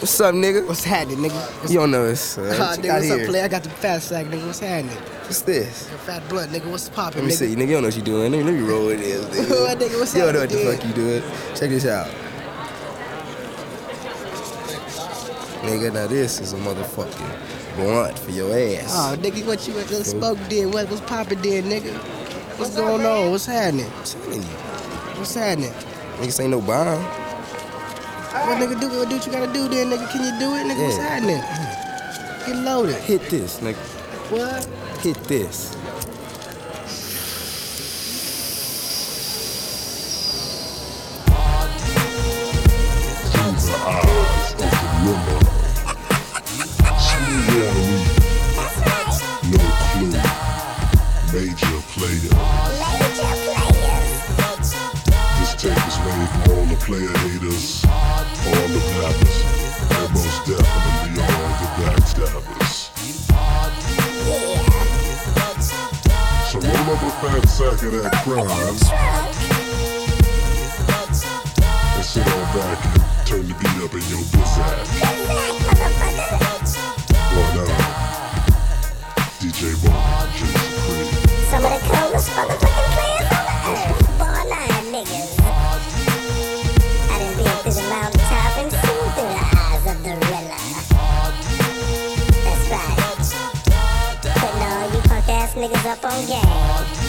What's up, nigga? What's happening, nigga? What's You don't know this. Uh, uh, what you nigga, got what's up, here? play? I got the fat sack, nigga. What's happening? What's this? The fat blunt, nigga. What's poppin', Let me nigga? see, nigga. You don't know what you doing. Let me, let me roll with this, nigga. What, nigga, what's you don't know what happening, the dude? fuck you doing. Check this out. Nigga, now this is a motherfucking blunt for your ass. Oh, nigga, what you what the smoke did? What was poppin' did, nigga? What's going on? What's happening? Telling you. What's happening? Niggas ain't no bomb. What nigga do? What do what you gotta do then, nigga? Can you do it, nigga? What's Yeah. happening? Get loaded. Hit this, nigga. What? Hit this. through the eyes of the limber. Smooth water weed, no clue. Major player. This tape is made for all the player haters, So roll up a fat sack of that crime and sit on back. Turn the beat up in your bitch niggas up on game.